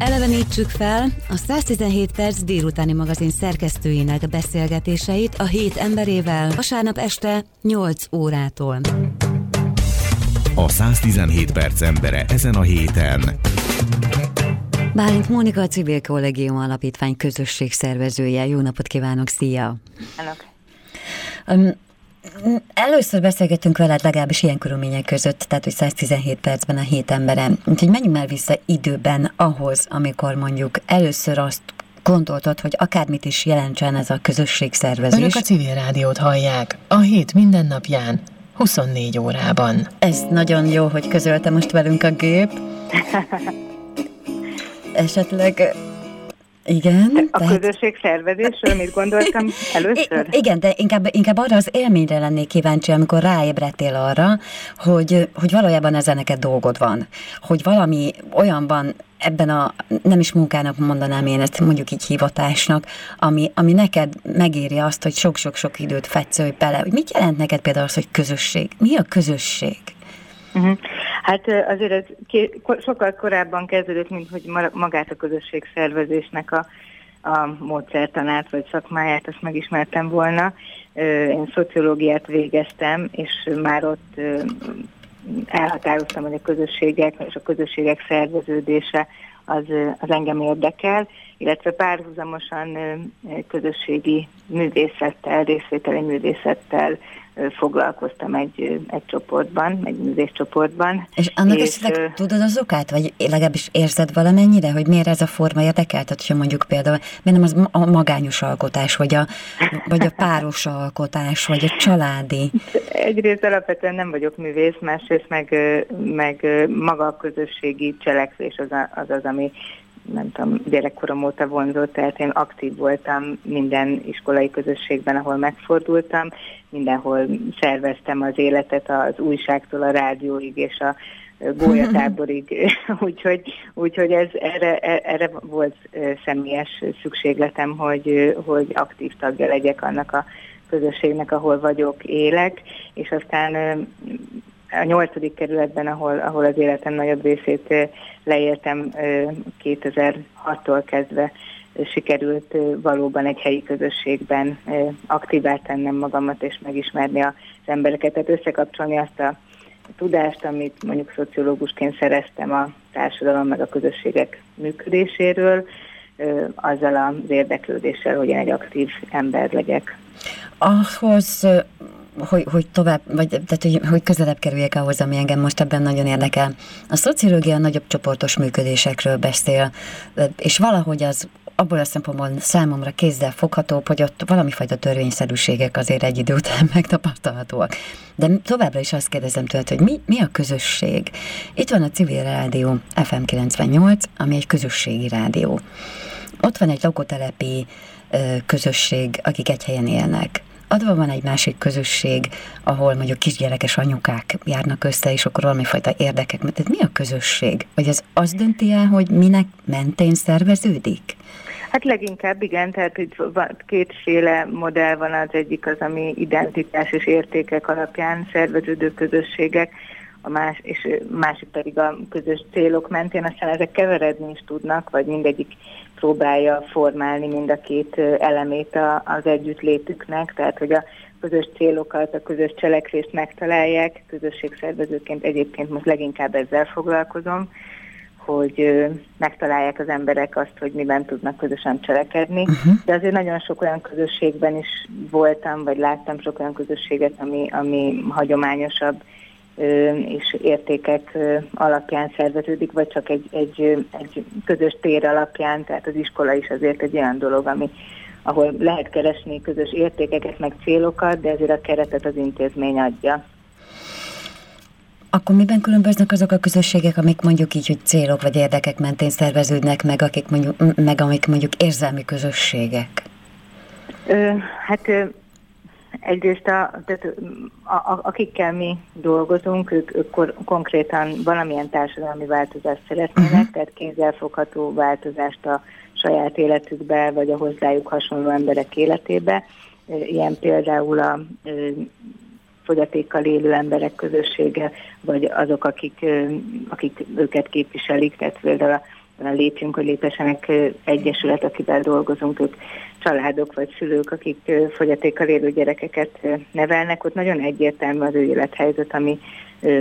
Elevenítsük fel a 117 perc délutáni magazin szerkesztőinek beszélgetéseit a hét emberével vasárnap este 8 órától. A 117 perc embere ezen a héten. Bálint Mónika, a Civil Kollégium Alapítvány közösségszervezője. Jó napot kívánok, szia! Hello. Um, Először beszélgettünk veled legalábbis ilyen körülmények között, tehát hogy 117 percben a hét emberen. Úgyhogy menjünk már vissza időben ahhoz, amikor mondjuk először azt gondoltad, hogy akármit is jelentsen ez a közösségszervezés. Önök a civil rádiót hallják a hét minden napján, 24 órában. Ez nagyon jó, hogy közölte most velünk a gép. Esetleg igen. A tehát... közösség szervezésről mit gondoltam először? I- igen, de inkább, inkább arra az élményre lennék kíváncsi, amikor ráébredtél arra, hogy, hogy valójában ezen neked dolgod van. Hogy valami olyan van ebben a, nem is munkának mondanám én ezt, mondjuk így hivatásnak, ami, ami neked megéri azt, hogy sok-sok-sok időt fetszölj bele. Hogy mit jelent neked például az, hogy közösség? Mi a közösség? Uh-huh. Hát azért ez ké, sokkal korábban kezdődött, mint hogy magát a közösség szervezésnek a, a módszertanát vagy szakmáját, azt megismertem volna. Én szociológiát végeztem, és már ott elhatároztam, hogy a közösségek és a közösségek szerveződése az, az engem érdekel, illetve párhuzamosan közösségi művészettel, részvételi művészettel foglalkoztam egy, egy csoportban, egy művészcsoportban. És annak és, esetleg tudod az okát, vagy legalábbis érzed valamennyire, hogy miért ez a forma érdekel? Tehát, hogyha mondjuk például, miért nem az a magányos alkotás, vagy a, vagy a páros alkotás, vagy a családi? Egyrészt alapvetően nem vagyok művész, másrészt meg, meg maga a közösségi cselekvés az, az az, ami nem tudom, gyerekkorom óta vonzott, tehát én aktív voltam minden iskolai közösségben, ahol megfordultam, mindenhol szerveztem az életet az újságtól a rádióig és a gólyatáborig, úgyhogy, úgyhogy ez, erre, erre volt személyes szükségletem, hogy, hogy aktív tagja legyek annak a közösségnek, ahol vagyok, élek, és aztán a nyolcadik kerületben, ahol, ahol az életem nagyobb részét leéltem 2006-tól kezdve sikerült valóban egy helyi közösségben aktívá tennem magamat és megismerni az embereket, tehát összekapcsolni azt a tudást, amit mondjuk szociológusként szereztem a társadalom meg a közösségek működéséről, azzal az érdeklődéssel, hogy én egy aktív ember legyek. Ahhoz hogy, hogy tovább, vagy tehát, hogy, hogy közelebb kerüljek ahhoz, ami engem most ebben nagyon érdekel. A szociológia nagyobb csoportos működésekről beszél, és valahogy az abból a szempontból számomra kézzel foghatóbb, hogy ott valami fajta törvényszerűségek azért egy idő után megtapasztalhatóak. De továbbra is azt kérdezem tőled, hogy mi, mi a közösség? Itt van a civil rádió FM 98, ami egy közösségi rádió. Ott van egy lakótelepi közösség, akik egy helyen élnek adva van egy másik közösség, ahol mondjuk kisgyerekes anyukák járnak össze, és akkor valamifajta érdekek, mert mi a közösség? Vagy ez az dönti el, hogy minek mentén szerveződik? Hát leginkább igen, tehát itt kétféle modell van, az egyik az, ami identitás és értékek alapján szerveződő közösségek, a más, és másik pedig a közös célok mentén, aztán ezek keveredni is tudnak, vagy mindegyik próbálja formálni mind a két elemét a, az együttlétüknek, tehát hogy a közös célokat, a közös cselekvést megtalálják. Közösségszervezőként egyébként most leginkább ezzel foglalkozom, hogy megtalálják az emberek azt, hogy miben tudnak közösen cselekedni. Uh-huh. De azért nagyon sok olyan közösségben is voltam, vagy láttam sok olyan közösséget, ami, ami hagyományosabb és értékek alapján szerveződik, vagy csak egy, egy, egy közös tér alapján, tehát az iskola is azért egy olyan dolog, ami, ahol lehet keresni közös értékeket, meg célokat, de ezért a keretet az intézmény adja. Akkor miben különböznek azok a közösségek, amik mondjuk így, hogy célok vagy érdekek mentén szerveződnek meg, akik mondjuk, meg amik mondjuk érzelmi közösségek? Hát Egyrészt a, tehát a, a, akikkel mi dolgozunk, ők, ők kor, konkrétan valamilyen társadalmi változást szeretnének, uh-huh. tehát kézzelfogható változást a saját életükbe, vagy a hozzájuk hasonló emberek életébe. Ilyen például a fogyatékkal élő emberek közössége, vagy azok, akik, akik őket képviselik, tehát például a lépjünk, hogy lépesenek egyesület, akivel dolgozunk, ők családok vagy szülők, akik fogyatékkal élő gyerekeket nevelnek, ott nagyon egyértelmű az ő élethelyzet, ami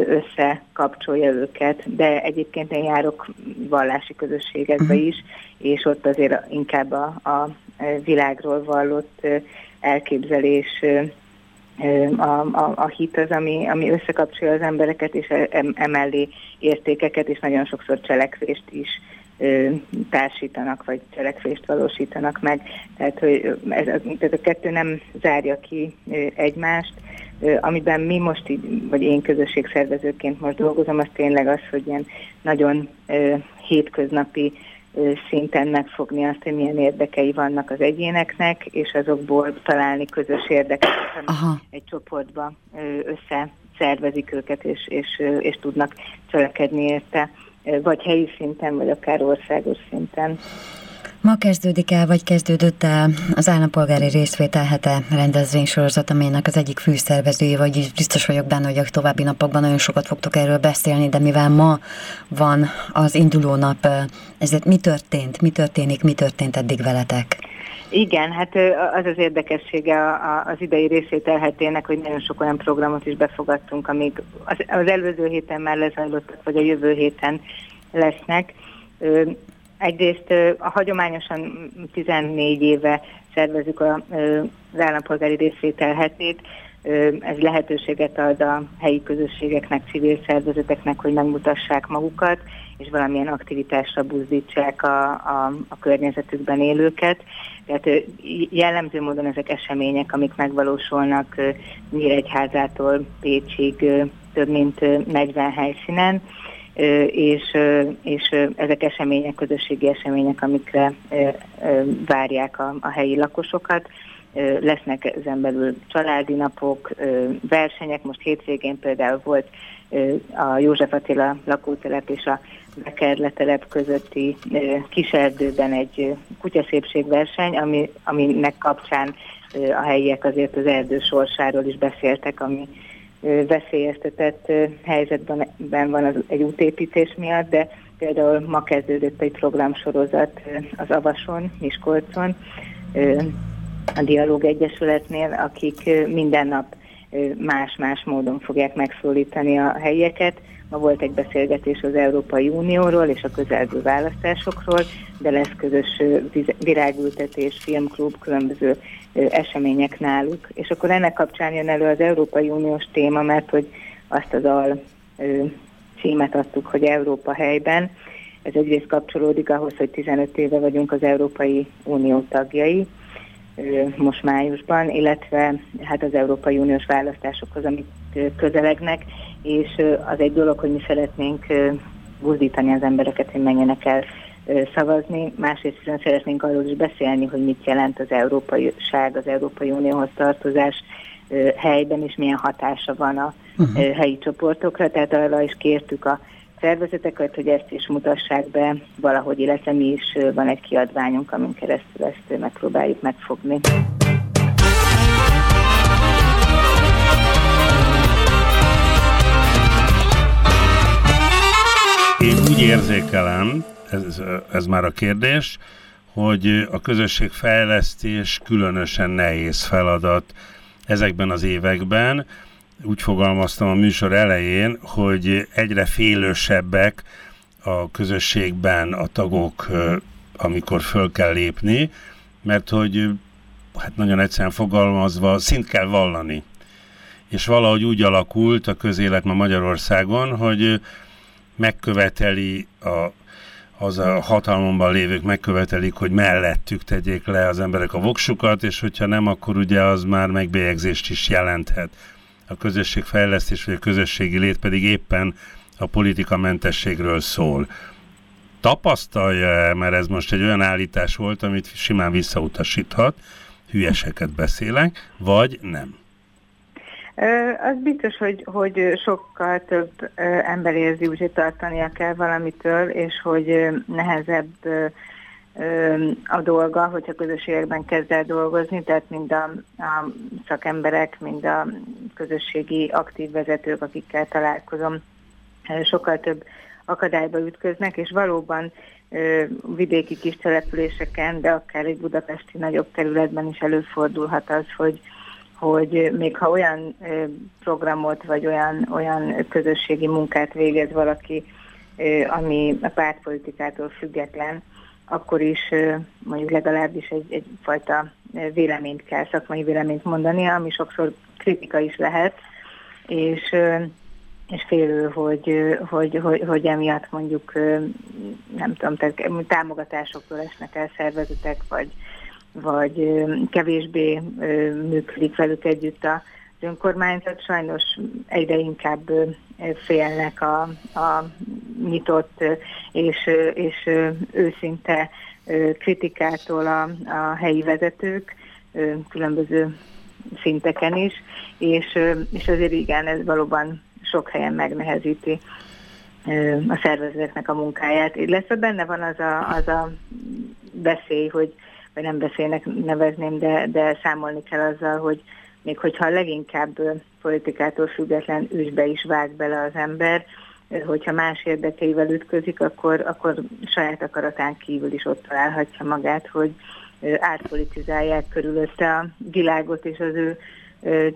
összekapcsolja őket, de egyébként én járok vallási közösségekbe mhm. is, és ott azért inkább a, a világról vallott elképzelés a, a, a hit az, ami, ami összekapcsolja az embereket, és emellé értékeket, és nagyon sokszor cselekvést is társítanak, vagy cselekvést valósítanak meg. Tehát, hogy ez, tehát a kettő nem zárja ki egymást. Amiben mi most így, vagy én közösségszervezőként most dolgozom, az tényleg az, hogy ilyen nagyon hétköznapi szinten megfogni azt, hogy milyen érdekei vannak az egyéneknek, és azokból találni közös érdekeket, ami egy csoportba összeszervezik őket, és, és, és tudnak cselekedni érte, vagy helyi szinten, vagy akár országos szinten. Ma kezdődik el, vagy kezdődött el az állampolgári részvétel hete rendezvénysorozat, amelynek az egyik főszervezője, vagy biztos vagyok benne, hogy a további napokban nagyon sokat fogtok erről beszélni, de mivel ma van az induló nap, ezért mi történt, mi történik, mi történt eddig veletek? Igen, hát az az érdekessége az idei részvételhetének, hogy nagyon sok olyan programot is befogadtunk, amik az, előző héten már lezajlottak, vagy a jövő héten lesznek. Egyrészt a hagyományosan 14 éve szervezük az állampolgári részvétel. Ez lehetőséget ad a helyi közösségeknek, civil szervezeteknek, hogy megmutassák magukat, és valamilyen aktivitásra buzdítsák a, a, a környezetükben élőket. Tehát jellemző módon ezek események, amik megvalósulnak Nyíregyházától Pécsig több mint 40 helyszínen és, és ezek események, közösségi események, amikre várják a, a helyi lakosokat. Lesznek ezen belül családi napok, versenyek, most hétvégén például volt a József Attila lakótelep és a Bekerletelep közötti kiserdőben egy kutyaszépségverseny, ami, aminek kapcsán a helyiek azért az erdő sorsáról is beszéltek, ami veszélyeztetett helyzetben van az, egy útépítés miatt, de például ma kezdődött egy programsorozat az Avason, Miskolcon, a Dialóg Egyesületnél, akik minden nap más-más módon fogják megszólítani a helyieket. Ma volt egy beszélgetés az Európai Unióról és a közelgő választásokról, de lesz közös virágültetés, filmklub, különböző események náluk. És akkor ennek kapcsán jön elő az Európai Uniós téma, mert hogy azt az al címet adtuk, hogy Európa helyben. Ez egyrészt kapcsolódik ahhoz, hogy 15 éve vagyunk az Európai Unió tagjai, most májusban, illetve hát az Európai Uniós választásokhoz, amik közelegnek, és az egy dolog, hogy mi szeretnénk buzdítani az embereket, hogy menjenek el szavazni, másrészt viszont szeretnénk arról is beszélni, hogy mit jelent az európai ság, az Európai Unióhoz tartozás helyben, és milyen hatása van a uh-huh. helyi csoportokra, tehát arra is kértük a szervezeteket, hogy ezt is mutassák be valahogy, illetve mi is van egy kiadványunk, amin keresztül ezt megpróbáljuk megfogni. Úgy érzékelem, ez, ez már a kérdés, hogy a közösségfejlesztés különösen nehéz feladat ezekben az években. Úgy fogalmaztam a műsor elején, hogy egyre félősebbek a közösségben a tagok, amikor föl kell lépni, mert hogy hát nagyon egyszerűen fogalmazva szint kell vallani. És valahogy úgy alakult a közélet ma Magyarországon, hogy megköveteli a az a hatalomban lévők megkövetelik, hogy mellettük tegyék le az emberek a voksukat, és hogyha nem, akkor ugye az már megbélyegzést is jelenthet. A közösségfejlesztés vagy a közösségi lét pedig éppen a politikamentességről szól. Tapasztalja-e, mert ez most egy olyan állítás volt, amit simán visszautasíthat, hülyeseket beszélek, vagy nem? Az biztos, hogy, hogy sokkal több ember érzi, úgyhogy tartania kell valamitől, és hogy nehezebb a dolga, hogyha közösségekben kezd el dolgozni, tehát mind a, a szakemberek, mind a közösségi aktív vezetők, akikkel találkozom, sokkal több akadályba ütköznek, és valóban vidéki kis településeken, de akár egy budapesti nagyobb területben is előfordulhat az, hogy, hogy még ha olyan programot vagy olyan, olyan közösségi munkát végez valaki, ami a pártpolitikától független, akkor is mondjuk legalábbis egy, egyfajta véleményt kell, szakmai véleményt mondani, ami sokszor kritika is lehet, és, és félő, hogy, hogy, hogy, hogy emiatt mondjuk nem tudom, tehát támogatásoktól esnek el szervezetek, vagy, vagy kevésbé működik velük együtt a önkormányzat. Sajnos egyre inkább félnek a, a nyitott és, és őszinte kritikától a, a helyi vezetők különböző szinteken is, és, és azért igen, ez valóban sok helyen megnehezíti a szervezeteknek a munkáját. Lesz, benne van az a, az a beszély, hogy vagy nem beszélnek nevezném, de, de számolni kell azzal, hogy még hogyha leginkább politikától független ügybe is vág bele az ember, hogyha más érdekeivel ütközik, akkor, akkor saját akaratán kívül is ott találhatja magát, hogy átpolitizálják körülötte a világot és az ő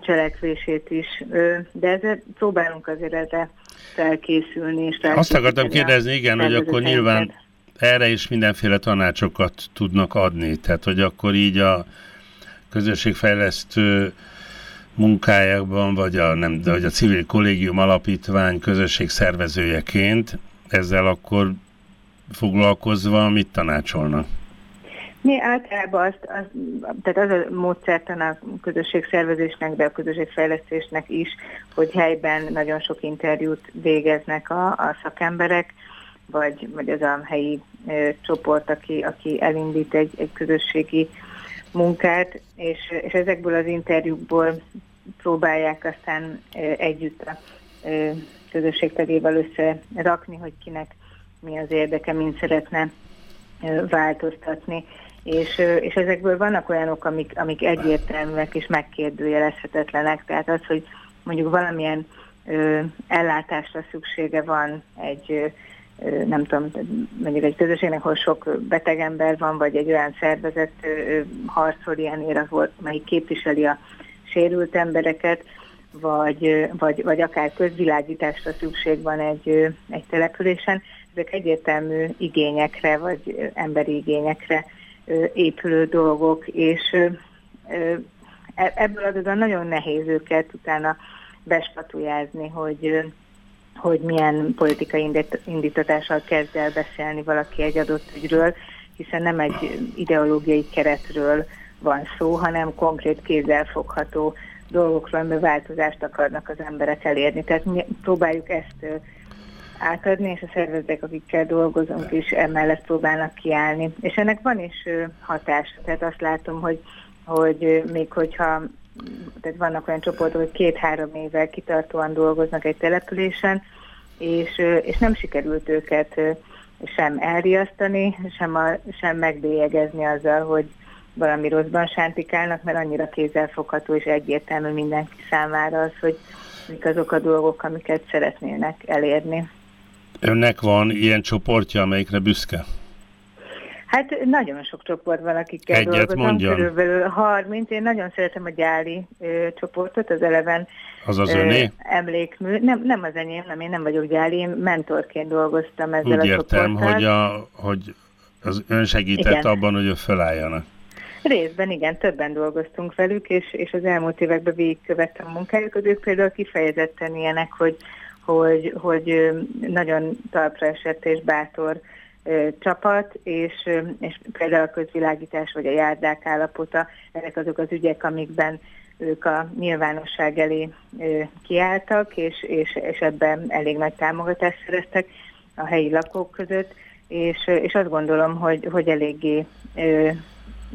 cselekvését is. De ezzel próbálunk azért erre felkészülni. És Azt akartam kérdezni, igen, hogy akkor nyilván erre is mindenféle tanácsokat tudnak adni. Tehát, hogy akkor így a közösségfejlesztő munkájában, vagy a, nem, de, vagy a civil kollégium alapítvány közösség szervezőjeként ezzel akkor foglalkozva mit tanácsolnak? Mi általában azt, az, tehát az a módszertan a közösségszervezésnek, de a közösségfejlesztésnek is, hogy helyben nagyon sok interjút végeznek a, a szakemberek, vagy, vagy az a helyi ö, csoport, aki, aki elindít egy, egy közösségi munkát, és, és ezekből az interjúkból próbálják aztán együtt a közösségtagéval összerakni, hogy kinek mi az érdeke, mint szeretne változtatni. És, és ezekből vannak olyanok, amik, amik egyértelműek és megkérdőjelezhetetlenek. Tehát az, hogy mondjuk valamilyen ö, ellátásra szüksége van egy, ö, nem tudom, mondjuk egy közösségnek, ahol sok beteg ember van, vagy egy olyan szervezet harcol ilyenért, ahol, melyik képviseli a sérült embereket, vagy, vagy, vagy akár közvilágításra szükség van egy, egy településen, ezek egyértelmű igényekre, vagy emberi igényekre épülő dolgok, és e, ebből adódóan nagyon nehéz őket utána bespatujázni, hogy, hogy milyen politikai indítatással kezd el beszélni valaki egy adott ügyről, hiszen nem egy ideológiai keretről van szó, hanem konkrét kézzelfogható dolgokról, amiben változást akarnak az emberek elérni. Tehát mi próbáljuk ezt átadni, és a szervezetek, akikkel dolgozunk is emellett próbálnak kiállni. És ennek van is hatása, tehát azt látom, hogy, hogy még hogyha tehát vannak olyan csoportok, hogy két-három évvel kitartóan dolgoznak egy településen, és, és nem sikerült őket sem elriasztani, sem, a, sem megbélyegezni azzal, hogy valami rosszban sántikálnak, mert annyira kézzelfogható és egyértelmű mindenki számára az, hogy mik azok a dolgok, amiket szeretnének elérni. Önnek van ilyen csoportja, amelyikre büszke? Hát nagyon sok csoport van, akikkel Egyet dolgozom, mondjon. körülbelül 30. Én nagyon szeretem a gyáli ö, csoportot, az eleven Az az öné? emlékmű. Nem, nem az enyém, nem, én nem vagyok gyáli, én mentorként dolgoztam ezzel Úgy a értem, csoporttal. hogy, a, hogy az ön segített Igen. abban, hogy ő fölálljanak. Részben igen, többen dolgoztunk velük, és, és az elmúlt években végigkövettem a munkájukat. Ők például kifejezetten ilyenek, hogy, hogy, hogy nagyon talpra esett és bátor csapat, és, és például a közvilágítás vagy a járdák állapota, ezek azok az ügyek, amikben ők a nyilvánosság elé kiálltak, és, és, és ebben elég nagy támogatást szereztek a helyi lakók között, és, és azt gondolom, hogy, hogy eléggé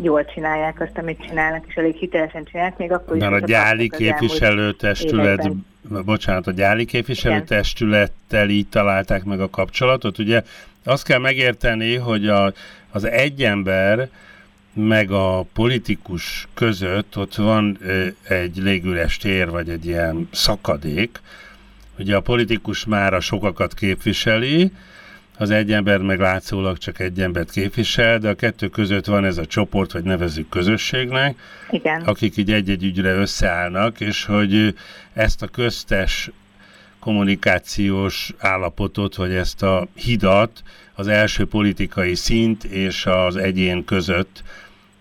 jól csinálják azt, amit csinálnak, és elég hitelesen csinálják, még akkor is, Mert a gyáli képviselőtestület, bocsánat, a gyáli képviselőtestülettel így találták meg a kapcsolatot. Ugye azt kell megérteni, hogy a, az egy ember meg a politikus között ott van egy légüres tér, vagy egy ilyen szakadék. Ugye a politikus már a sokakat képviseli, az egy ember meg látszólag csak egy embert képvisel, de a kettő között van ez a csoport, vagy nevezük közösségnek, Igen. akik így egy-egy ügyre összeállnak, és hogy ezt a köztes kommunikációs állapotot, vagy ezt a hidat az első politikai szint és az egyén között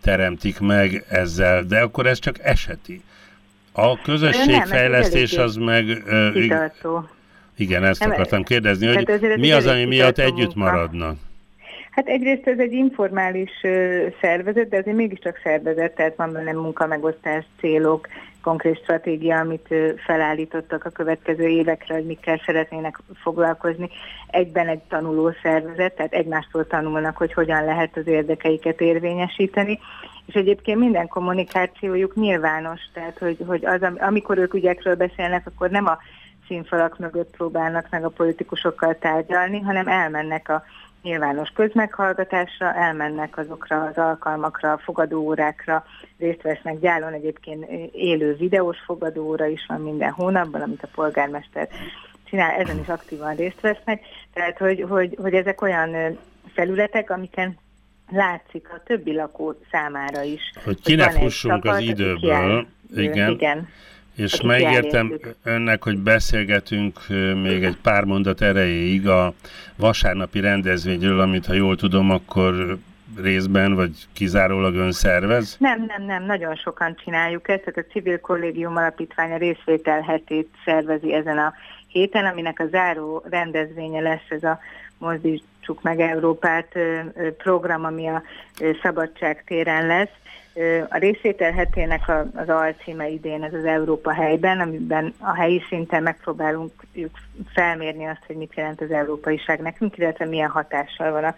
teremtik meg ezzel, de akkor ez csak eseti. A közösségfejlesztés az meg... Hitartó. Igen, ezt nem, akartam kérdezni, hogy mi az, ami miatt együtt munka. maradnak? Hát egyrészt ez egy informális szervezet, de azért mégiscsak szervezet, tehát van benne munkamegosztás, célok, konkrét stratégia, amit felállítottak a következő évekre, hogy mikkel szeretnének foglalkozni. Egyben egy tanuló szervezet, tehát egymástól tanulnak, hogy hogyan lehet az érdekeiket érvényesíteni, és egyébként minden kommunikációjuk nyilvános, tehát hogy, hogy az, amikor ők ügyekről beszélnek, akkor nem a színfalak mögött próbálnak meg a politikusokkal tárgyalni, hanem elmennek a nyilvános közmeghallgatásra, elmennek azokra az alkalmakra, fogadóórákra, részt vesznek gyálon, egyébként élő videós fogadóóra is van minden hónapban, amit a polgármester csinál, ezen is aktívan részt vesznek, tehát hogy, hogy, hogy ezek olyan felületek, amiken látszik a többi lakó számára is. Hogy ki ne fussunk az időből, igen. igen. És megértem önnek, hogy beszélgetünk még egy pár mondat erejéig a vasárnapi rendezvényről, amit ha jól tudom, akkor részben, vagy kizárólag ön szervez? Nem, nem, nem, nagyon sokan csináljuk ezt, tehát a Civil Kollégium Alapítványa részvétel hetét szervezi ezen a héten, aminek a záró rendezvénye lesz ez a Mozdítsuk meg Európát program, ami a Szabadság téren lesz. A részvétel hetének az alcíme idén ez az Európa helyben, amiben a helyi szinten megpróbálunk felmérni azt, hogy mit jelent az európaiság nekünk, illetve milyen hatással van a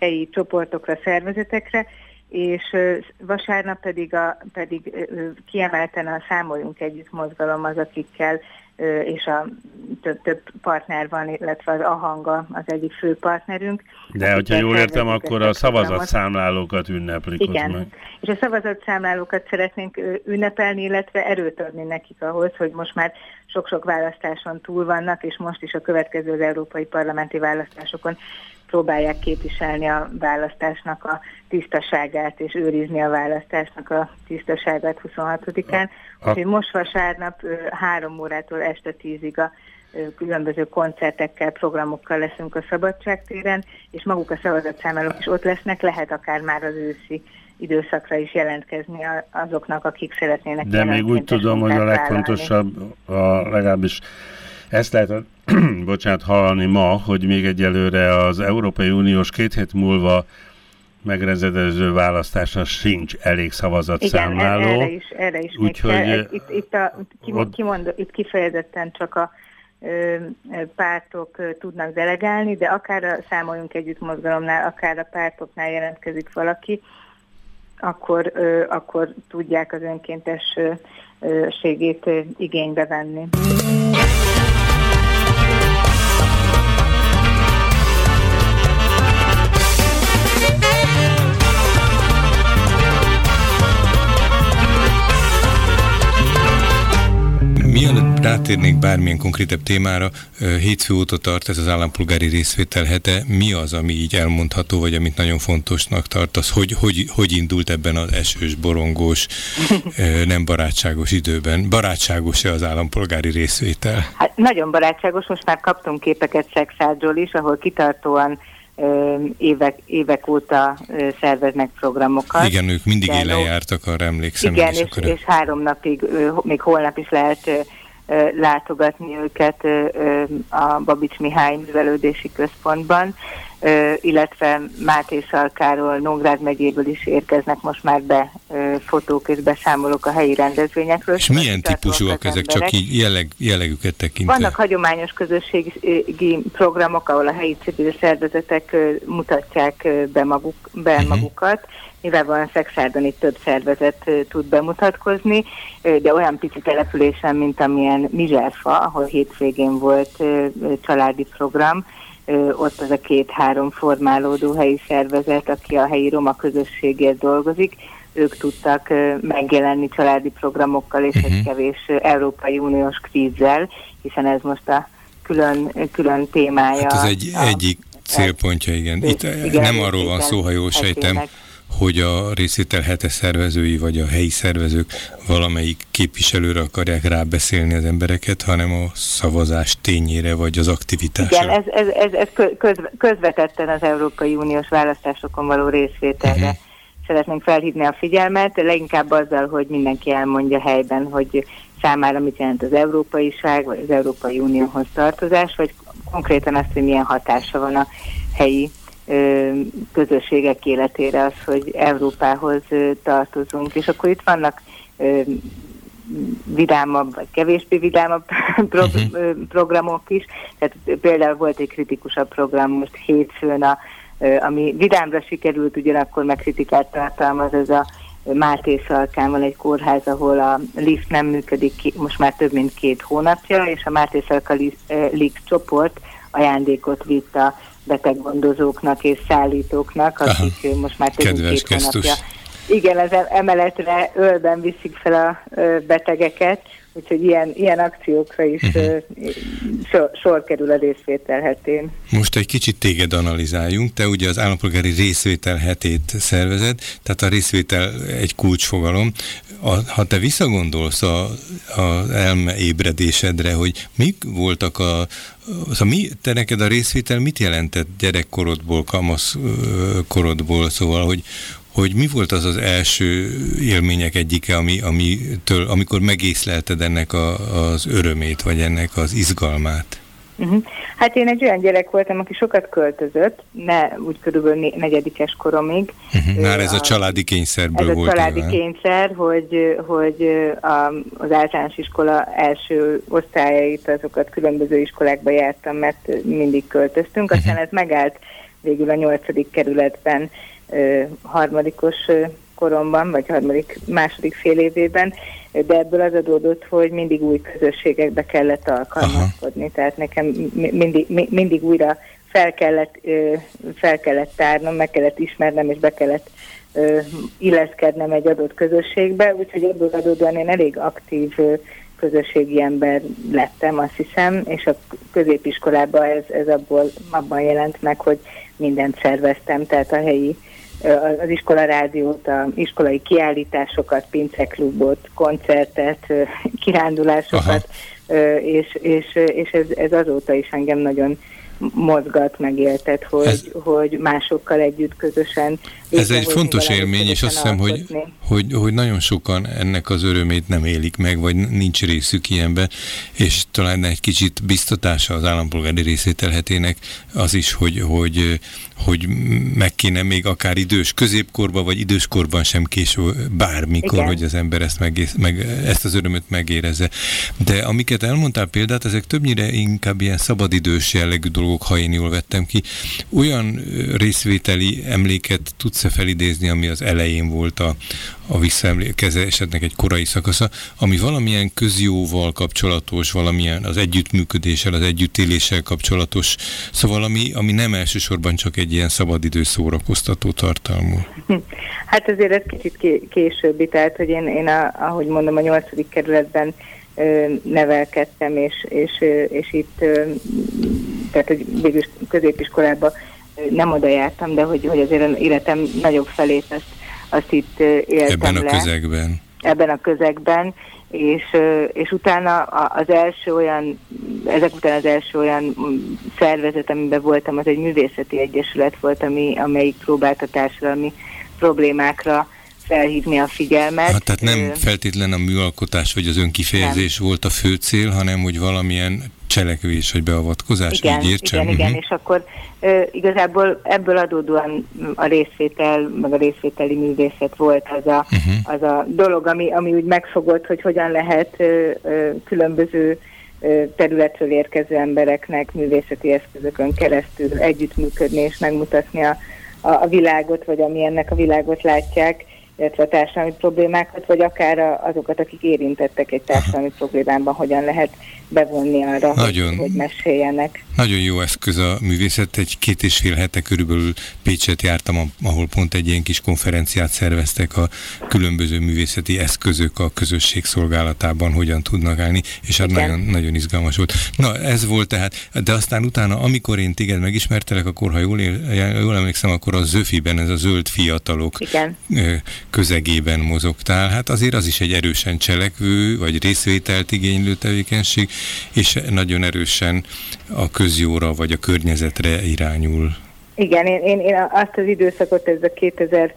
helyi csoportokra, szervezetekre, és vasárnap pedig, a, pedig kiemelten a Számoljunk Együtt mozgalom az, akikkel és a több, több partner van, illetve az Ahanga az egyik fő partnerünk. De hogyha jól értem, akkor a szavazatszámlálókat ünneplik Igen, meg. és a szavazatszámlálókat szeretnénk ünnepelni, illetve erőt adni nekik ahhoz, hogy most már sok-sok választáson túl vannak, és most is a következő az európai parlamenti választásokon próbálják képviselni a választásnak a tisztaságát, és őrizni a választásnak a tisztaságát 26-án. Úgyhogy most vasárnap három órától este tízig a különböző koncertekkel, programokkal leszünk a Szabadságtéren, és maguk a szavazatszámolók is ott lesznek, lehet akár már az őszi időszakra is jelentkezni azoknak, akik szeretnének. De még úgy tudom, hogy a legfontosabb, a, legalábbis ezt lehet, bocsánat, hallani ma, hogy még egyelőre az Európai Uniós két hét múlva megrendező választása sincs elég szavazatszámláló. Igen, erre is, erre is Úgyhogy itt, itt, a, ott... kimond, itt kifejezetten csak a ö, pártok tudnak delegálni, de akár a Számoljunk Együtt mozgalomnál, akár a pártoknál jelentkezik valaki, akkor, ö, akkor tudják az önkéntességét igénybe venni. Mielőtt rátérnék bármilyen konkrétebb témára, hétfő óta tart ez az állampolgári részvétel hete. Mi az, ami így elmondható, vagy amit nagyon fontosnak tartasz? Hogy, hogy, hogy indult ebben az esős, borongós, nem barátságos időben? Barátságos-e az állampolgári részvétel? Hát nagyon barátságos, most már kaptunk képeket Szexádról is, ahol kitartóan évek, évek óta szerveznek programokat. Igen, ők mindig élen no, jártak, arra emlékszem. Igen, és, és, és három napig, még holnap is lehet látogatni őket a Babics Mihály Művelődési Központban, illetve Máté Szalkáról, Nógrád megyéből is érkeznek most már be fotók és beszámolók a helyi rendezvényekről. És milyen típusúak ezek, emberek. csak így jelleg, jellegüket tekintve? Vannak hagyományos közösségi programok, ahol a helyi civil szervezetek mutatják be, maguk, be uh-huh. magukat, nyilvánvalóan Szexárdon itt több szervezet tud bemutatkozni, de olyan pici településen, mint amilyen Mizserfa, ahol hétvégén volt családi program, ott az a két-három formálódó helyi szervezet, aki a helyi roma közösségért dolgozik, ők tudtak megjelenni családi programokkal és uh-huh. egy mhm. kevés Európai Uniós krízzel, hiszen ez most a külön, külön témája. Hát az egy, a, egyik célpontja, igen. Itt igen, nem arról van szó, ha jól sejtem, hogy a részvétel hete szervezői vagy a helyi szervezők valamelyik képviselőre akarják rábeszélni az embereket, hanem a szavazás tényére vagy az aktivitásra. Igen, ez, ez, ez, ez köz, közvetetten az Európai Uniós választásokon való részvételre uh-huh. szeretnénk felhívni a figyelmet, leginkább azzal, hogy mindenki elmondja helyben, hogy számára mit jelent az európaiság, vagy az Európai Unióhoz tartozás, vagy konkrétan azt, hogy milyen hatása van a helyi közösségek életére az, hogy Európához tartozunk. És akkor itt vannak vidámabb, vagy kevésbé vidámabb pro, uh-huh. programok is. Tehát például volt egy kritikusabb program most hétfőn, a, ami vidámra sikerült, ugyanakkor meg kritikát tartalmaz, ez a Máté Szalkán van egy kórház, ahol a lift nem működik most már több mint két hónapja, és a Máté Szalka lift csoport ajándékot vitt a beteggondozóknak és szállítóknak, akik Aha, most már több két gesztus. hónapja. Igen, az emeletre ölben viszik fel a betegeket, úgyhogy ilyen, ilyen akciókra is uh-huh. sor, sor kerül a részvétel hetén. Most egy kicsit téged analizáljunk. Te ugye az állampolgári részvétel hetét szervezed, tehát a részvétel egy kulcsfogalom. A, ha te visszagondolsz az elme ébredésedre, hogy mik voltak a, Szóval mi, te neked a részvétel mit jelentett gyerekkorodból, kamaszkorodból, szóval, hogy, hogy mi volt az az első élmények egyike, ami, amitől, amikor megészlelted ennek a, az örömét, vagy ennek az izgalmát? Uh-huh. Hát én egy olyan gyerek voltam, aki sokat költözött, ne úgy körülbelül negyedikes koromig. Uh-huh. Már ez a, a családi kényszerből volt. Ez a családi nyilván. kényszer, hogy, hogy a, az általános iskola első osztályait, azokat különböző iskolákba jártam, mert mindig költöztünk. Aztán uh-huh. ez megállt végül a nyolcadik kerületben harmadikos koromban, vagy harmadik, második fél évében, de ebből az adódott, hogy mindig új közösségekbe kellett alkalmazkodni, Aha. tehát nekem mindig, mindig újra fel kellett, fel kellett tárnom, meg kellett ismernem, és be kellett illeszkednem egy adott közösségbe, úgyhogy ebből adódóan én elég aktív közösségi ember lettem, azt hiszem, és a középiskolában ez, ez abból, abban jelent meg, hogy mindent szerveztem, tehát a helyi az iskola rádiót, a iskolai kiállításokat, pinceklubot, koncertet, kirándulásokat, Aha. és, és, és ez, ez azóta is engem nagyon mozgat, megéltet, hogy, ez, hogy másokkal együtt közösen. Ez egy fontos élmény, és azt hiszem, hogy, hogy, hogy nagyon sokan ennek az örömét nem élik meg, vagy nincs részük ilyenbe, és talán egy kicsit biztatása az állampolgári részételhetének az is, hogy, hogy, hogy meg kéne még akár idős középkorban, vagy időskorban sem késő bármikor, Igen. hogy az ember ezt, meg, meg, ezt az örömöt megérezze. De amiket elmondtál példát, ezek többnyire inkább ilyen szabadidős jellegű dolgok, ha én jól vettem ki. Olyan részvételi emléket tudsz-e felidézni, ami az elején volt a, a visszaemlékezésednek egy korai szakasza, ami valamilyen közjóval kapcsolatos, valamilyen az együttműködéssel, az együttéléssel kapcsolatos, szóval ami, ami nem elsősorban csak egy ilyen szabadidő szórakoztató tartalmú. Hát azért ez kicsit későbbi, tehát hogy én, én a, ahogy mondom, a nyolcadik kerületben nevelkedtem, és, és, és itt, tehát hogy végül középiskolában nem oda jártam, de hogy, hogy azért az életem nagyobb felét azt azt itt éltem Ebben a le, közegben. Ebben a közegben, és, és utána az első olyan, ezek után az első olyan mm, szervezet, amiben voltam, az egy művészeti egyesület volt, ami, amelyik próbálta társadalmi problémákra felhívni a figyelmet. Hát, tehát nem feltétlen a műalkotás vagy az önkifejezés nem. volt a fő cél, hanem hogy valamilyen cselekvés vagy beavatkozás, igen, így értsem? Igen, igen, és akkor uh, igazából ebből adódóan a részvétel, meg a részvételi művészet volt az a, uh-huh. az a dolog, ami, ami úgy megfogott, hogy hogyan lehet uh, uh, különböző területről érkező embereknek művészeti eszközökön keresztül együttműködni és megmutatni a, a, a világot, vagy ami ennek a világot látják, illetve a társadalmi problémákat, vagy akár azokat, akik érintettek egy társadalmi problémában, hogyan lehet bevonni arra, Nagyon. hogy, meséljenek. Nagyon jó eszköz a művészet. Egy két és fél hete körülbelül Pécset jártam, ahol pont egy ilyen kis konferenciát szerveztek a különböző művészeti eszközök a közösség szolgálatában, hogyan tudnak állni, és hát nagyon, nagyon izgalmas volt. Na, ez volt tehát, de aztán utána, amikor én téged megismertelek, akkor ha jól, él, jól emlékszem, akkor a Zöfiben, ez a zöld fiatalok Igen. közegében mozogtál. Hát azért az is egy erősen cselekvő, vagy részvételt igénylő tevékenység, és nagyon erősen a közjóra vagy a környezetre irányul. Igen, én, én, én azt az időszakot, ez a 2000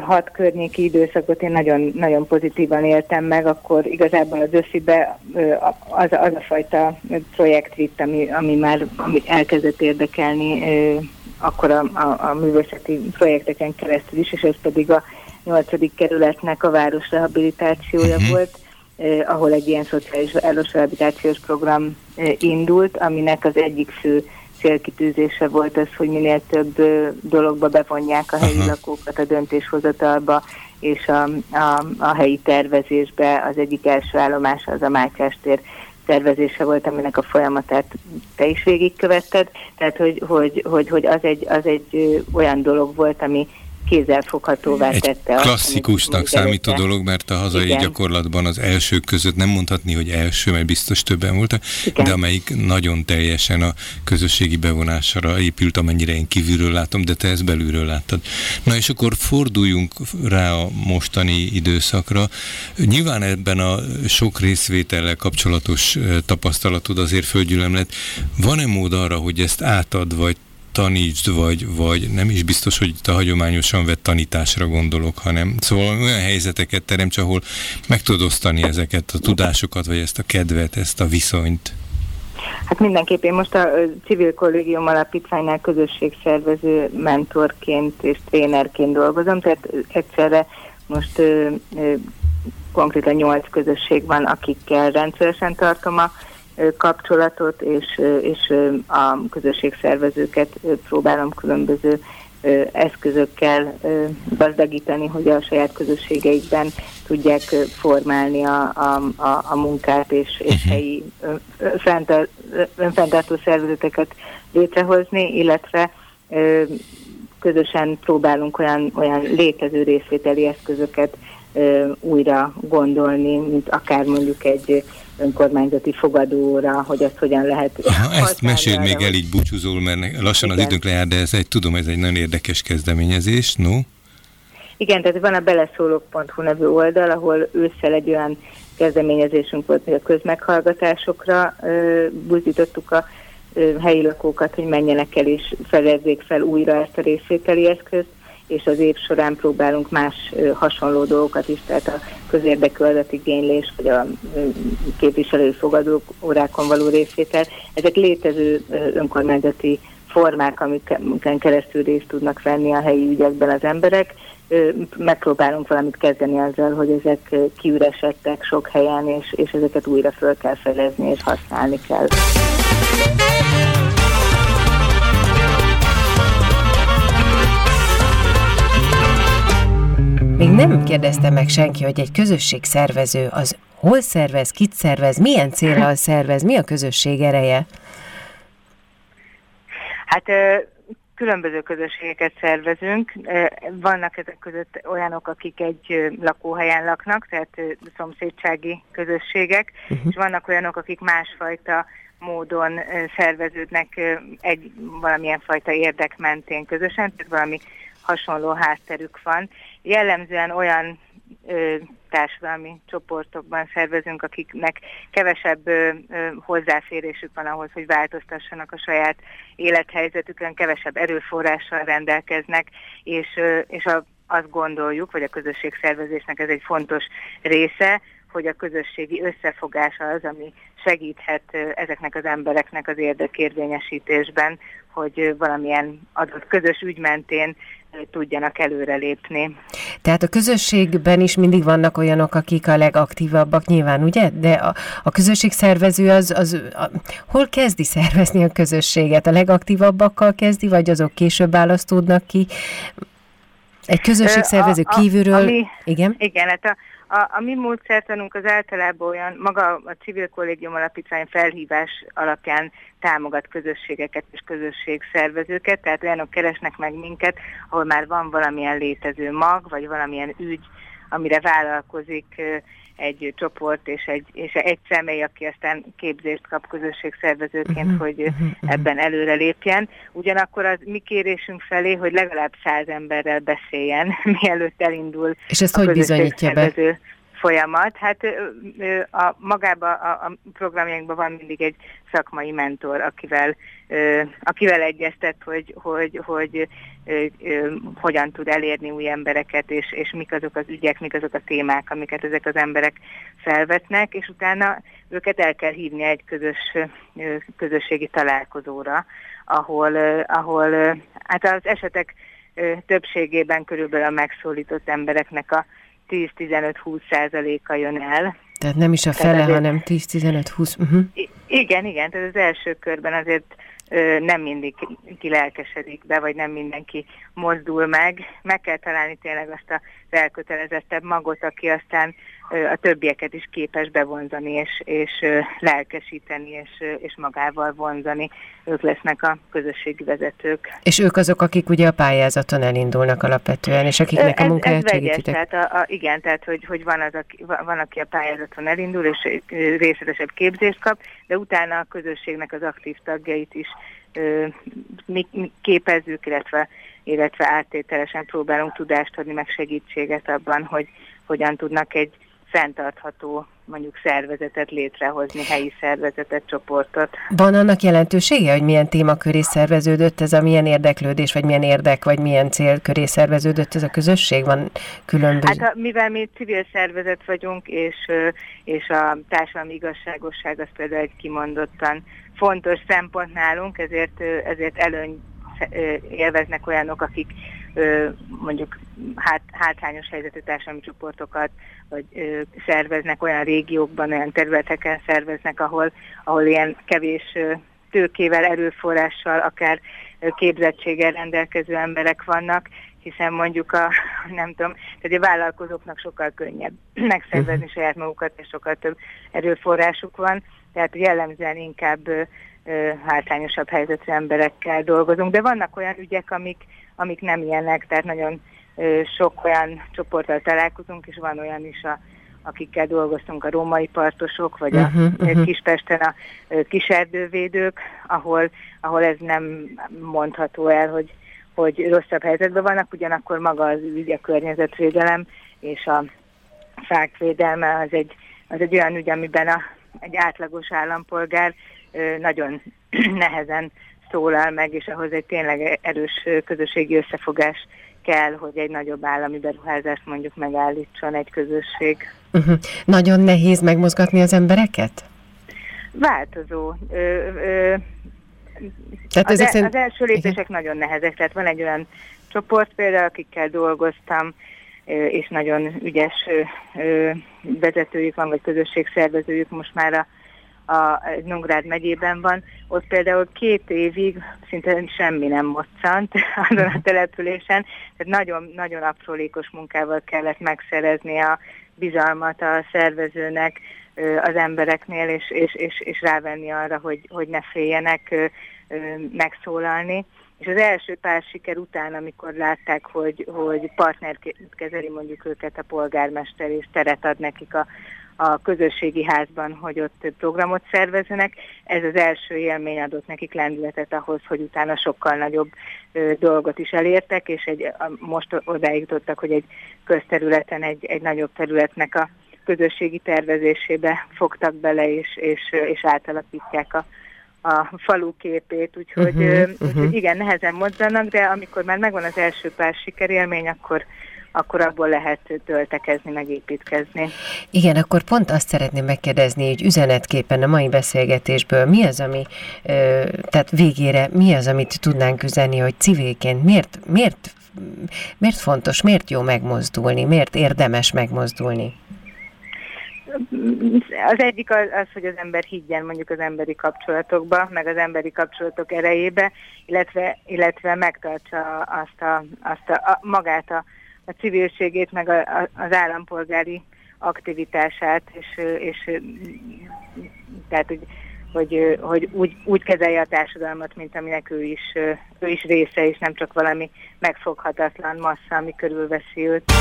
hat környéki időszakot én nagyon, nagyon pozitívan éltem meg, akkor igazából az összibe az, az a fajta projekt vitt, ami, ami már ami elkezdett érdekelni akkor a, a, a művészeti projekteken keresztül is, és ez pedig a nyolcadik kerületnek a városrehabilitációja uh-huh. volt, eh, ahol egy ilyen szociális városrehabilitációs program eh, indult, aminek az egyik fő célkitűzése volt az, hogy minél több eh, dologba bevonják a helyi uh-huh. lakókat a döntéshozatalba, és a, a, a helyi tervezésbe az egyik első állomása az a Mátyás tér tervezése volt, aminek a folyamatát te is végigkövetted, tehát hogy, hogy, hogy, hogy az, egy, az egy olyan dolog volt, ami kézzelfoghatóvá Egy tette. klasszikusnak azt, számító dolog, mert a hazai Igen. gyakorlatban az elsők között nem mondhatni, hogy első, mert biztos többen voltak, Igen. de amelyik nagyon teljesen a közösségi bevonásra épült, amennyire én kívülről látom, de te ezt belülről láttad. Na és akkor forduljunk rá a mostani időszakra. Nyilván ebben a sok részvétellel kapcsolatos tapasztalatod azért földgyűlöm lett. Van-e mód arra, hogy ezt átad, vagy tanítsd, vagy, vagy nem is biztos, hogy itt a hagyományosan vett tanításra gondolok, hanem szóval olyan helyzeteket teremts, ahol meg tudod osztani ezeket a tudásokat, vagy ezt a kedvet, ezt a viszonyt. Hát mindenképp én most a civil kollégium alapítványnál közösségszervező mentorként és trénerként dolgozom, tehát egyszerre most ö, ö, konkrétan nyolc közösség van, akikkel rendszeresen tartom a kapcsolatot, és, és a közösségszervezőket próbálom különböző eszközökkel gazdagítani, hogy a saját közösségeikben tudják formálni a, a, a, a munkát és, és uh-huh. helyi önfenntartó szervezeteket létrehozni, illetve közösen próbálunk olyan, olyan létező részvételi eszközöket újra gondolni, mint akár mondjuk egy önkormányzati fogadóra, hogy ezt hogyan lehet Aha, Ezt meséld még el így búcsúzól, mert lassan Igen. az időnk lejár, de ez egy, tudom, ez egy nagyon érdekes kezdeményezés, no? Igen, tehát van a beleszólók.hu nevű oldal, ahol ősszel egy olyan kezdeményezésünk volt, hogy a közmeghallgatásokra ö, buzdítottuk a ö, helyi lakókat, hogy menjenek el és felezzék fel újra ezt a részvételi eszközt, és az év során próbálunk más hasonló dolgokat is, tehát a közérdekű adatigénylés, vagy a képviselői fogadók órákon való részvétel. Ezek létező önkormányzati formák, amiken keresztül részt tudnak venni a helyi ügyekben az emberek. Megpróbálunk valamit kezdeni azzal, hogy ezek kiüresedtek sok helyen, és, és ezeket újra föl kell felezni és használni kell. Nem kérdezte meg senki, hogy egy közösség szervező az hol szervez, kit szervez, milyen célral szervez, mi a közösség ereje? Hát különböző közösségeket szervezünk. Vannak ezek között olyanok, akik egy lakóhelyen laknak, tehát szomszédsági közösségek, uh-huh. és vannak olyanok, akik másfajta módon szerveződnek egy valamilyen fajta érdek mentén közösen, tehát valami hasonló hátterük van. Jellemzően olyan ö, társadalmi csoportokban szervezünk, akiknek kevesebb ö, ö, hozzáférésük van ahhoz, hogy változtassanak a saját élethelyzetükön, kevesebb erőforrással rendelkeznek, és, ö, és a, azt gondoljuk, vagy a közösségszervezésnek ez egy fontos része, hogy a közösségi összefogása az, ami segíthet ezeknek az embereknek az érdekérvényesítésben, hogy valamilyen adott közös ügy mentén tudjanak előrelépni. Tehát a közösségben is mindig vannak olyanok, akik a legaktívabbak nyilván, ugye? De a, a közösség szervező az, az a, hol kezdi szervezni a közösséget? A legaktívabbakkal kezdi, vagy azok később választódnak ki? Egy közösségszervező a, a, kívülről, ami, igen? Igen, hát a, a, a mi módszertanunk az általában olyan, maga a civil kollégium alapítvány felhívás alapján támogat közösségeket és közösségszervezőket, tehát olyanok keresnek meg minket, ahol már van valamilyen létező mag, vagy valamilyen ügy, amire vállalkozik egy csoport és egy, és egy személy, aki aztán képzést kap közösségszervezőként, uh-huh, hogy uh-huh, ebben előre lépjen. Ugyanakkor az mi kérésünk felé, hogy legalább száz emberrel beszéljen, mielőtt elindul és ezt a hogy bizonyítja be? Folyamat. Hát a, magában a, a programjainkban van mindig egy szakmai mentor, akivel, akivel egyeztet, hogy, hogy, hogy hogyan tud elérni új embereket, és, és mik azok az ügyek, mik azok a témák, amiket ezek az emberek felvetnek, és utána őket el kell hívni egy közös, közösségi találkozóra, ahol, ahol hát az esetek többségében körülbelül a megszólított embereknek a 10-15-20 százaléka jön el. Tehát nem is a fele, azért, hanem 10-15-20. Uh-huh. Igen, igen, tehát az első körben azért nem mindig ki lelkesedik be, vagy nem mindenki mozdul meg. Meg kell találni tényleg azt a elkötelezettebb magot, aki aztán a többieket is képes bevonzani, és, és lelkesíteni, és, és magával vonzani. Ők lesznek a közösségi vezetők. És ők azok, akik ugye a pályázaton elindulnak alapvetően, és akiknek a munkáját segítitek? Tehát a, a, igen, tehát hogy, hogy van, az, aki, van, aki a pályázaton elindul, és részletesebb képzést kap, de utána a közösségnek az aktív tagjait is mi, mi képezzük, illetve, illetve áttételesen próbálunk tudást adni, meg segítséget abban, hogy hogyan tudnak egy fenntartható mondjuk szervezetet létrehozni, helyi szervezetet, csoportot. Van annak jelentősége, hogy milyen témaköré szerveződött ez a milyen érdeklődés, vagy milyen érdek, vagy milyen cél köré szerveződött ez a közösség? Van különböző... Hát mivel mi civil szervezet vagyunk, és, és a társadalmi igazságosság az például egy kimondottan fontos szempont nálunk, ezért, ezért előny élveznek olyanok, akik mondjuk hát, hátrányos helyzetű társadalmi csoportokat vagy ö, szerveznek olyan régiókban, olyan területeken szerveznek, ahol, ahol ilyen kevés ö, tőkével, erőforrással, akár ö, képzettséggel rendelkező emberek vannak, hiszen mondjuk a, nem tudom, tehát a vállalkozóknak sokkal könnyebb megszervezni uh-huh. saját magukat, és sokkal több erőforrásuk van, tehát jellemzően inkább ö, hátrányosabb helyzetű emberekkel dolgozunk, de vannak olyan ügyek, amik, amik nem ilyenek, tehát nagyon sok olyan csoporttal találkozunk, és van olyan is, a, akikkel dolgoztunk, a római partosok, vagy a uh-huh, uh-huh. Kispesten a kiserdővédők, ahol, ahol ez nem mondható el, hogy, hogy rosszabb helyzetben vannak, ugyanakkor maga az ügy, a környezetvédelem és a fák védelme az egy, az egy olyan ügy, amiben a, egy átlagos állampolgár nagyon nehezen szólal meg, és ahhoz egy tényleg erős közösségi összefogás kell, hogy egy nagyobb állami beruházást mondjuk megállítson egy közösség. Uh-huh. Nagyon nehéz megmozgatni az embereket? Változó. Ö, ö, tehát az, el, az első lépések Igen. nagyon nehezek, tehát van egy olyan csoport például, akikkel dolgoztam, és nagyon ügyes vezetőjük van, vagy közösségszervezőjük most már a a Nongrád megyében van, ott például két évig szinte semmi nem moccant azon a településen, tehát nagyon, nagyon aprólékos munkával kellett megszerezni a bizalmat a szervezőnek az embereknél, és, és, és, és rávenni arra, hogy, hogy ne féljenek megszólalni. És az első pár siker után, amikor látták, hogy, hogy partner kezeli mondjuk őket a polgármester, és teret ad nekik a, a közösségi házban, hogy ott programot szervezzenek. Ez az első élmény adott nekik lendületet ahhoz, hogy utána sokkal nagyobb ö, dolgot is elértek, és egy, a, most odáig jutottak, hogy egy közterületen, egy, egy nagyobb területnek a közösségi tervezésébe fogtak bele, és, és, és átalakítják a, a falu képét, úgyhogy, uh-huh, uh-huh. úgyhogy igen, nehezen mozzanak, de amikor már megvan az első pár sikerélmény, akkor akkor abból lehet töltekezni, megépítkezni. Igen, akkor pont azt szeretném megkérdezni, hogy üzenetképpen a mai beszélgetésből mi az, ami, tehát végére mi az, amit tudnánk üzenni, hogy civilként miért, miért, miért fontos, miért jó megmozdulni, miért érdemes megmozdulni? az egyik az, az, hogy az ember higgyen mondjuk az emberi kapcsolatokba, meg az emberi kapcsolatok erejébe, illetve, illetve megtartsa azt a, azt a, a magát a, a civilségét, meg a, a, az állampolgári aktivitását, és, és tehát, hogy, hogy, hogy úgy, úgy kezelje a társadalmat, mint aminek ő is, ő is része, és nem csak valami megfoghatatlan massza, ami körülveszi őt.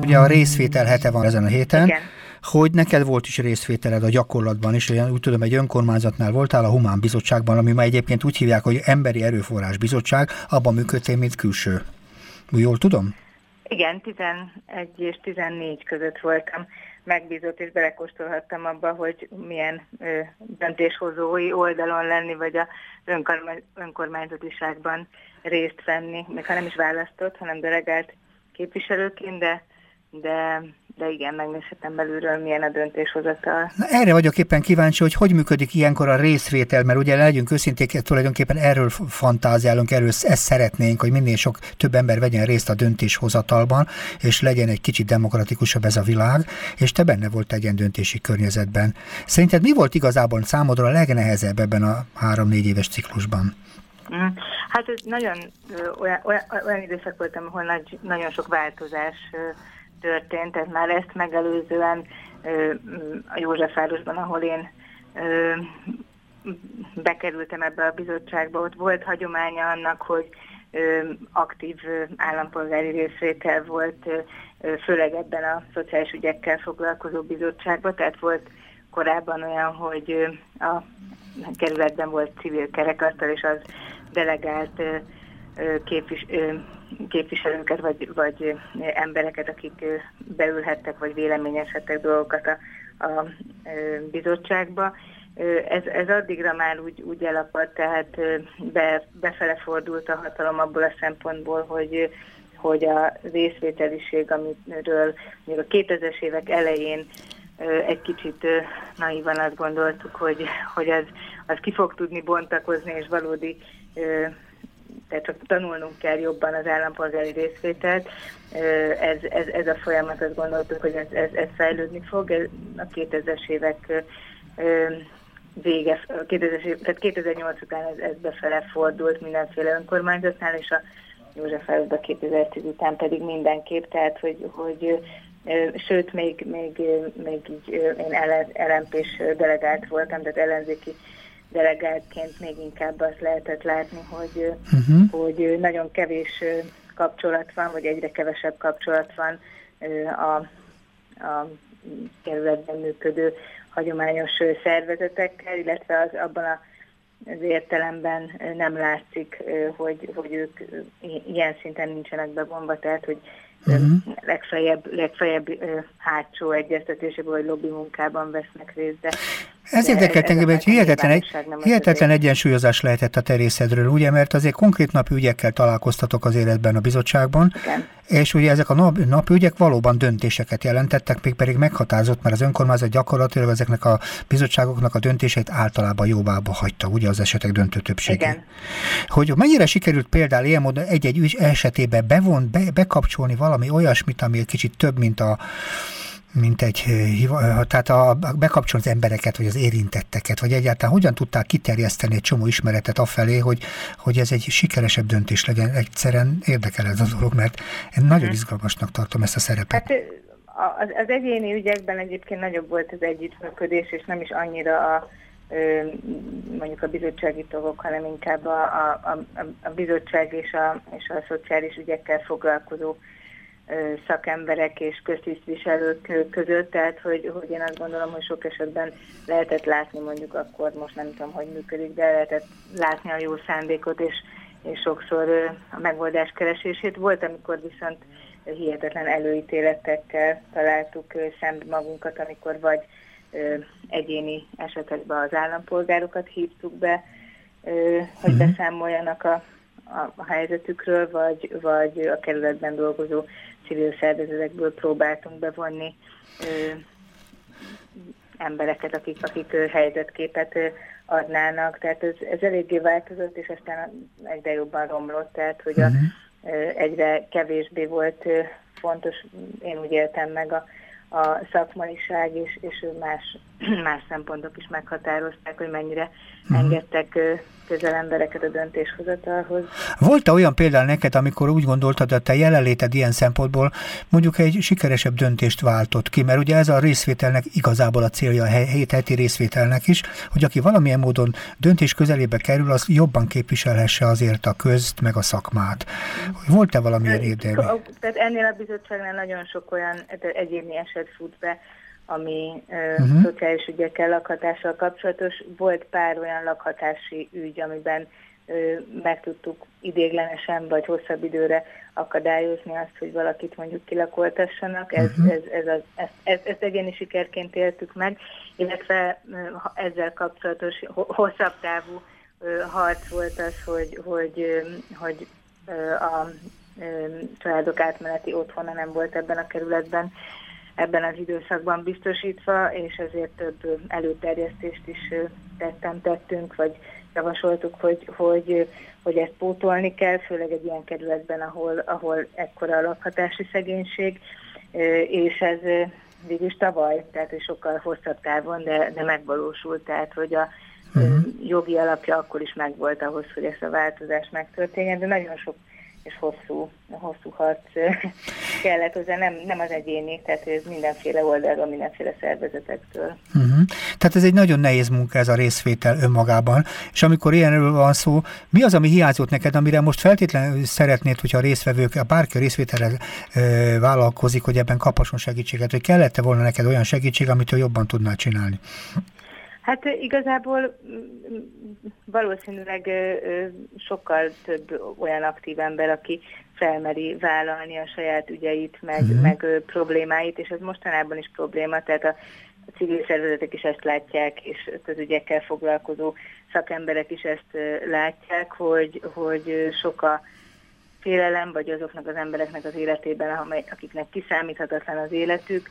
Ugye a részvétel hete van ezen a héten. Igen. Hogy neked volt is részvételed a gyakorlatban is, olyan úgy tudom, egy önkormányzatnál voltál a Humán Bizottságban, ami ma egyébként úgy hívják, hogy Emberi Erőforrás Bizottság, abban működtél, mint külső. Jól tudom? Igen, 11 és 14 között voltam megbízott, és belekóstolhattam abba, hogy milyen ö, döntéshozói oldalon lenni, vagy a önkormányzatiságban részt venni, még ha nem is választott, hanem delegált képviselőként, de, de de igen, megnézhetem belülről, milyen a döntéshozatal. Na, erre vagyok éppen kíváncsi, hogy hogy működik ilyenkor a részvétel, mert ugye legyünk őszinték, tulajdonképpen erről fantázálunk, erről ezt szeretnénk, hogy minél sok több ember vegyen részt a döntéshozatalban, és legyen egy kicsit demokratikusabb ez a világ, és te benne volt egy ilyen döntési környezetben. Szerinted mi volt igazából számodra a legnehezebb ebben a három-négy éves ciklusban? Mm. Hát ez nagyon olyan, olyan, olyan időszak voltam, ahol nagy, nagyon sok változás történt, tehát már ezt megelőzően a Józsefvárosban, ahol én bekerültem ebbe a bizottságba, ott volt hagyománya annak, hogy aktív állampolgári részvétel volt, főleg ebben a szociális ügyekkel foglalkozó bizottságban, tehát volt korábban olyan, hogy a kerületben volt civil kerekasztal, és az delegált képvis, képviselőket, vagy, vagy embereket, akik beülhettek, vagy véleményezhettek dolgokat a, a bizottságba. Ez, ez addigra már úgy, úgy elapadt, tehát be, befele fordult a hatalom abból a szempontból, hogy hogy a részvételiség, amiről még a 2000-es évek elején egy kicsit naívan azt gondoltuk, hogy, hogy az, az ki fog tudni bontakozni, és valódi tehát csak tanulnunk kell jobban az állampolgári részvételt. Ez, ez, ez a folyamat, azt gondoltuk, hogy ez, ez, ez fejlődni fog. A 2000-es évek vége, 2000, tehát 2008 után ez, ez befele fordult mindenféle önkormányzatnál, és a József a 2010 után pedig mindenképp, tehát hogy, hogy sőt, még, még, még így én LMP-s delegált voltam, tehát ellenzéki delegáltként még inkább azt lehetett látni, hogy, uh-huh. hogy nagyon kevés kapcsolat van, vagy egyre kevesebb kapcsolat van a, a kerületben működő hagyományos szervezetekkel, illetve az abban a az értelemben nem látszik, hogy, hogy ők ilyen szinten nincsenek bevonva, tehát hogy uh-huh. legfeljebb, legfeljebb hátsó egyeztetésében vagy lobby munkában vesznek részt. De ez érdekelt engem, hogy hihetetlen, egy, hihetetlen egyensúlyozás lehetett a terészedről, ugye, mert azért konkrét napi ügyekkel találkoztatok az életben a bizottságban, Igen. és ugye ezek a nap, napi ügyek valóban döntéseket jelentettek, még pedig meghatározott, mert az önkormányzat gyakorlatilag ezeknek a bizottságoknak a döntéseit általában jóvába hagyta, ugye az esetek döntő többsége. Igen. Hogy mennyire sikerült például ilyen módon egy-egy ügy esetében bevon, be, bekapcsolni valami olyasmit, ami egy kicsit több, mint a mint egy, tehát a, bekapcsolni az embereket, vagy az érintetteket, vagy egyáltalán hogyan tudták kiterjeszteni egy csomó ismeretet afelé, hogy, hogy ez egy sikeresebb döntés legyen. Egyszerűen érdekel ez a dolog, mert én nagyon mhm. izgalmasnak tartom ezt a szerepet. Hát az, az egyéni ügyekben egyébként nagyobb volt az együttműködés, és nem is annyira a mondjuk a bizottsági tagok, hanem inkább a, a, a, a bizottság és a, és a szociális ügyekkel foglalkozó szakemberek és köztisztviselők között, tehát hogy, hogy én azt gondolom, hogy sok esetben lehetett látni mondjuk akkor, most nem tudom, hogy működik, de lehetett látni a jó szándékot, és, és sokszor a megoldás keresését. Volt, amikor viszont hihetetlen előítéletekkel találtuk szembe magunkat, amikor vagy egyéni esetekben az állampolgárokat hívtuk be, hogy mhm. beszámoljanak a, a, a helyzetükről, vagy, vagy a kerületben dolgozó civil szervezetekből próbáltunk bevonni embereket, akik, akik helyzetképet adnának. Tehát ez, ez eléggé változott, és aztán egyre jobban romlott, tehát hogy a, uh-huh. egyre kevésbé volt fontos, én úgy éltem meg a, a szakmaiság, és, és más, más szempontok is meghatározták, hogy mennyire uh-huh. engedtek közel embereket a döntéshozatalhoz. Volt-e olyan például neked, amikor úgy gondoltad, hogy te jelenléted ilyen szempontból mondjuk egy sikeresebb döntést váltott ki, mert ugye ez a részvételnek igazából a célja a hét heti részvételnek is, hogy aki valamilyen módon döntés közelébe kerül, az jobban képviselhesse azért a közt, meg a szakmát. Volt-e valamilyen érdemi? Tehát ennél a bizottságnál nagyon sok olyan egyéni eset fut be, ami uh-huh. szociális ügyekkel, lakhatással kapcsolatos. Volt pár olyan lakhatási ügy, amiben meg tudtuk idéglenesen vagy hosszabb időre akadályozni azt, hogy valakit mondjuk kilakoltassanak. Ez, uh-huh. ez, ez, az, ez, ez, ezt egyéni sikerként éltük meg, illetve ezzel kapcsolatos hosszabb távú harc volt az, hogy, hogy, hogy a családok átmeneti otthona nem volt ebben a kerületben ebben az időszakban biztosítva, és ezért több előterjesztést is tettem, tettünk, vagy javasoltuk, hogy, hogy, hogy ezt pótolni kell, főleg egy ilyen kerületben, ahol, ahol ekkora a lakhatási szegénység, és ez végül is tavaly, tehát hogy sokkal hosszabb távon, de, de megvalósult, tehát hogy a uh-huh. jogi alapja akkor is megvolt ahhoz, hogy ez a változás megtörténjen, de nagyon sok és hosszú, hosszú harc kellett hozzá, nem, nem az egyéni, tehát ez mindenféle oldalról, mindenféle szervezetektől. Uh-huh. Tehát ez egy nagyon nehéz munka ez a részvétel önmagában, és amikor ilyenről van szó, mi az, ami hiányzott neked, amire most feltétlenül szeretnéd, hogyha a részvevők, bárki a részvételre vállalkozik, hogy ebben kaphasson segítséget, hogy kellett-e volna neked olyan segítség, amit ő jobban tudnál csinálni? Hát igazából valószínűleg sokkal több olyan aktív ember, aki felmeri vállalni a saját ügyeit, meg, uh-huh. meg problémáit, és ez mostanában is probléma, tehát a, a civil szervezetek is ezt látják, és az ügyekkel foglalkozó szakemberek is ezt látják, hogy, hogy sok a félelem, vagy azoknak az embereknek az életében, akiknek kiszámíthatatlan az életük,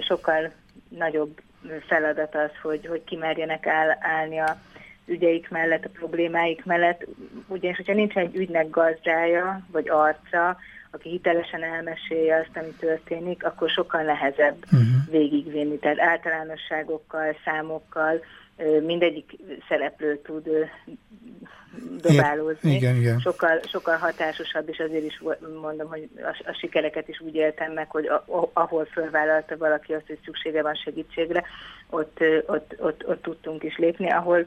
sokkal nagyobb feladat az, hogy, hogy kimerjenek áll, állni a ügyeik mellett, a problémáik mellett. Ugyanis, hogyha nincs egy ügynek gazdája, vagy arca, aki hitelesen elmesélje azt, ami történik, akkor sokkal nehezebb uh-huh. végigvinni. Tehát általánosságokkal, számokkal mindegyik szereplő tud dobálózni. Igen, igen. Sokkal, sokkal hatásosabb, és azért is mondom, hogy a, a sikereket is úgy éltem meg, hogy a, ahol fölvállalta valaki azt, hogy szüksége van segítségre, ott, ott, ott, ott tudtunk is lépni, ahol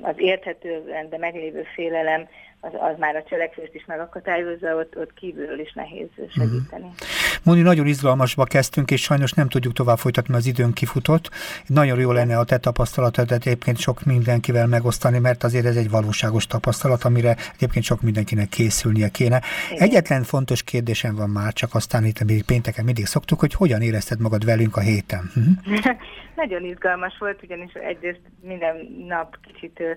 az érthető, de meglévő félelem az, az már a cselekvést is megakadályozza, ott, ott kívülről is nehéz segíteni. Mm. Moni, nagyon izgalmasba kezdtünk, és sajnos nem tudjuk tovább folytatni, az időnk kifutott. Nagyon jó lenne a te tapasztalatodat egyébként sok mindenkivel megosztani, mert azért ez egy valóságos tapasztalat, amire egyébként sok mindenkinek készülnie kéne. Igen. Egyetlen fontos kérdésem van már, csak aztán itt még pénteken mindig szoktuk, hogy hogyan érezted magad velünk a héten? Uh-huh. nagyon izgalmas volt, ugyanis egyrészt minden nap kicsit ö,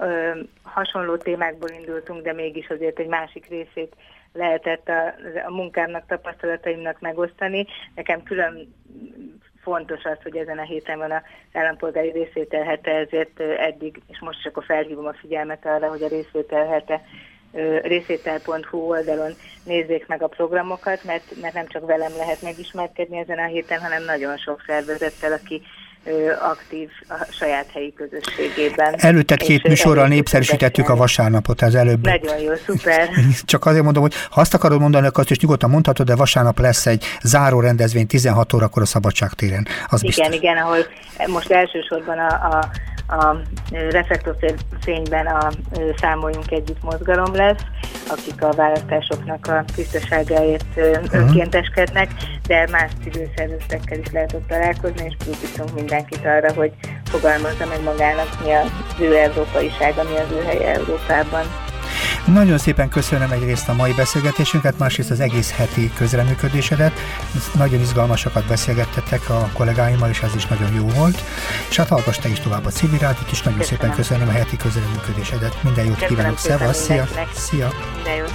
ö, hasonló témákból indultunk, de mégis azért egy másik részét lehetett a, a munkámnak, tapasztalataimnak megosztani. Nekem külön fontos az, hogy ezen a héten van az állampolgári részvétel hete, ezért eddig, és most csak a felhívom a figyelmet arra, hogy a részvétel hete részvétel.hu oldalon nézzék meg a programokat, mert, mert nem csak velem lehet megismerkedni ezen a héten, hanem nagyon sok szervezettel, aki aktív a saját helyi közösségében. Előtted két műsorral népszerűsítettük a vasárnapot, az előbb. Nagyon jó, szuper. Csak azért mondom, hogy ha azt akarod mondani, akkor azt is nyugodtan mondhatod, de vasárnap lesz egy záró rendezvény 16 órakor a Szabadságtéren. Az igen, biztos. igen, ahol most elsősorban a, a a reflektorfényben a Számoljunk Együtt mozgalom lesz, akik a választásoknak a tisztaságáért önkénteskednek, de más civil szervezetekkel is lehet ott találkozni, és próbítunk mindenkit arra, hogy fogalmazza meg magának, mi az ő európaisága, mi az ő helye Európában. Nagyon szépen köszönöm egyrészt a mai beszélgetésünket, másrészt az egész heti közreműködésedet. Nagyon izgalmasakat beszélgettetek a kollégáimmal, és ez is nagyon jó volt. És hát hallgass te is tovább a civil rádiót, és nagyon köszönöm. szépen köszönöm a heti közreműködésedet. Minden jót kívánok, szevasz, szia! Szia! Minden jót!